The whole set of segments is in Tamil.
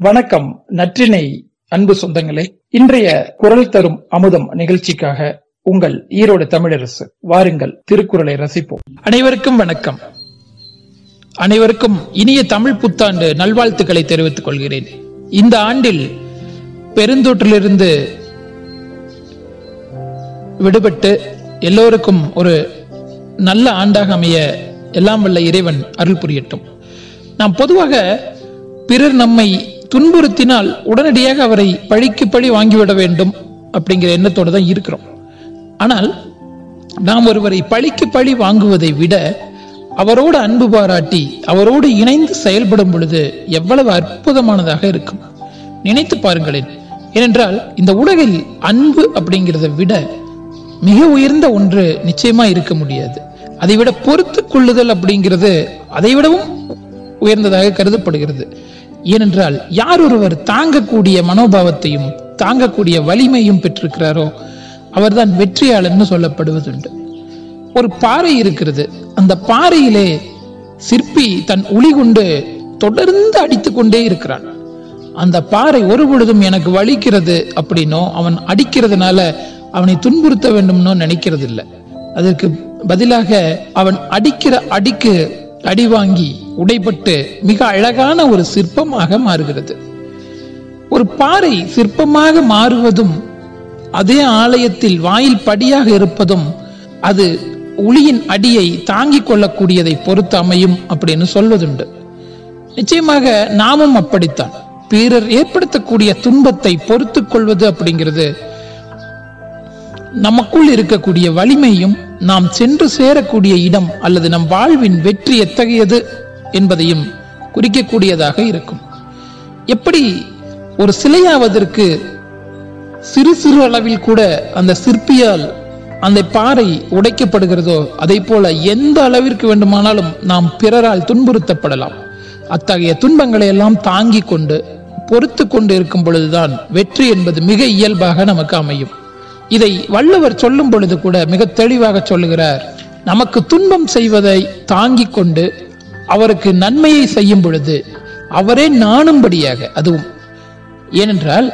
வணக்கம் நற்றினை அன்பு சொந்தங்களே. இன்றைய குரல் தரும் அமுதம் நிகழ்ச்சிக்காக உங்கள் ஈரோடு தமிழரசு வாருங்கள் திருக்குறளை ரசிப்போம். அனைவருக்கும் வணக்கம். அனைவருக்கும் இனிய தமிழ் புத்தாண்டு நல்வாழ்த்துக்களை தெரிவித்துக் கொள்கிறேன். இந்த ஆண்டில் பெருந்தொற்றிலிருந்து விடுபட்டு எல்லோருக்கும் ஒரு நல்ல ஆண்டாக அமைய எல்லாம் வல்ல இறைவன் அருள் புரியட்டும். நாம் பொதுவாக பிறர் நம்மை துன்புறுத்தினால் உடனடியாக அவரை பழிக்கு பழி வாங்கிவிட வேண்டும் அப்படிங்கிற எண்ணத்தோடு தான் இருக்கிறோம். ஆனால் நாம் ஒருவரை பழிக்கு பழி வாங்குவதை விட அவரோடு அன்பு பாராட்டி அவரோடு இணைந்து செயல்படும் பொழுது எவ்வளவு அற்புதமானதாக இருக்கும். நினைத்து பாருங்களேன். ஏனென்றால் இந்த உலகில் அன்பு அப்படிங்கிறத விட மிக உயர்ந்த ஒன்று நிச்சயமா இருக்க முடியாது. அதை விட பொறுத்து கொள்ளுதல் அப்படிங்கிறது அதை விடவும் உயர்ந்ததாக கருதப்படுகிறது. ஏனென்றால் யார் ஒருவர் தாங்கக்கூடிய மனோபாவத்தையும் தாங்கக்கூடிய வலிமையும் பெற்றிருக்கிறாரோ அவர்தான் வெற்றியாளர்னு சொல்லப்படுவதுண்டு. ஒரு பாறை இருக்கிறது. அந்த பாறையிலே சிற்பி தன் உளி கொண்டு தொடர்ந்து அடித்து கொண்டே இருக்கிறான். அந்த பாறை ஒரு பொழுதும் எனக்கு வலிக்கிறது அப்படின்னோ அவன் அடிக்கிறதுனால அவனை துன்புறுத்த வேண்டும்னோ நினைக்கிறது இல்லை அதற்கு பதிலாக அவன் அடிக்கிற அடிக்கு அடி வாங்கி உடைபட்டு மிக அழகான ஒரு சிற்பமாக மாறுகிறது. ஒரு பாறை சிற்பமாக மாறுவதும் அதே ஆலயத்தில் வாயில் படியாக இருப்பதும் அது ஒளியின் அடியை தாங்கிக் கொள்ளக்கூடியதை பொறுத்து அமையும் அப்படின்னு சொல்வதுண்டு. நிச்சயமாக நாமும் அப்படித்தான். பிறர் ஏற்படுத்தக்கூடிய துன்பத்தை பொறுத்து கொள்வது அப்படிங்கிறது நமக்குள் இருக்கக்கூடிய வலிமையும் நாம் சென்று சேரக்கூடிய இடம் அல்லது நம் வாழ்வின் வெற்றி எத்தகையது என்பதையும் குறிக்கக்கூடியதாக இருக்கும். எப்படி ஒரு சிலையாவதற்கு சிறு சிறு அளவில் கூட அந்த சிற்பியால் அந்த பாறை உடைக்கப்படுகிறதோ அதை போல எந்த அளவிற்கு வேண்டுமானாலும் நாம் பிறரால் துன்புறுத்தப்படலாம். அத்தகைய துன்பங்களை எல்லாம் தாங்கிக் கொண்டு பொறுத்து கொண்டு இருக்கும் பொழுதுதான் வெற்றி என்பது மிக இயல்பாக நமக்கு அமையும். இதை வள்ளுவர் சொல்லும் பொழுது கூட மிக தெளிவாக சொல்லுகிறார் நமக்கு துன்பம் செய்வதை தாங்கிக் கொண்டு அவருக்கு நன்மையை செய்யும் பொழுது அவரே நாணும்படியாக அதுவும் ஏனென்றால்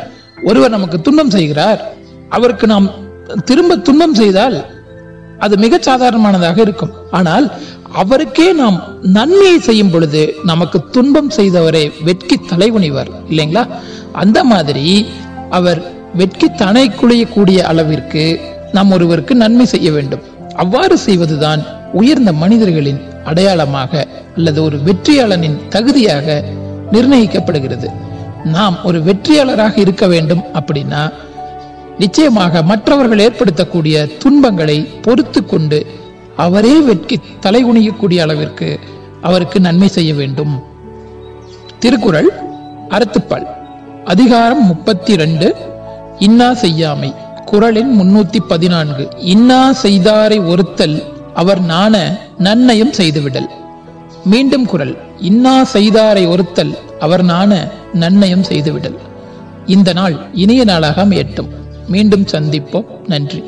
ஒருவர் நமக்கு துன்பம் செய்கிறார் அவருக்கு நாம் திரும்ப துன்பம் செய்தால் அது மிக சாதாரணமானதாக இருக்கும். ஆனால் அவருக்கே நாம் நன்மையை செய்யும் பொழுது நமக்கு துன்பம் செய்தவரை வெட்கி தலைவணிவார் இல்லைங்களா? அந்த மாதிரி அவர் வெட்கி தனை குழையக்கூடிய அளவிற்கு நாம் ஒருவருக்கு நன்மை செய்ய வேண்டும். அவ்வாறு செய்வதுதான் உயர்ந்த மனிதர்களின் அடையாளமாக அல்லது ஒரு வெற்றியாளனின் தகுதியாக நிர்ணயிக்கப்படுகிறது. நாம் ஒரு வெற்றியாளராக இருக்க வேண்டும் அப்படின்னா நிச்சயமாக மற்றவர்கள் ஏற்படுத்தக்கூடிய துன்பங்களை பொறுத்து கொண்டு அவரே வெட்கி தலைகுனியக்கூடிய அளவிற்கு அவருக்கு நன்மை செய்ய வேண்டும். திருக்குறள் அறத்துப்பால். அதிகாரம் முப்பத்தி ரெண்டு இன்னா செய்யாமை. குரலின் முன்னூத்தி பதினான்கு இன்னா செய்தாரை ஒருத்தல் அவர் நாண நன்னயம் செய்துவிடல். மீண்டும் குரல் இன்னா செய்தாரை ஒருத்தல் அவர் நாண நன்னயம் செய்துவிடல். இந்த நாள் இனிய நாளாக அமையட்டும். மீண்டும் சந்திப்போம். நன்றி.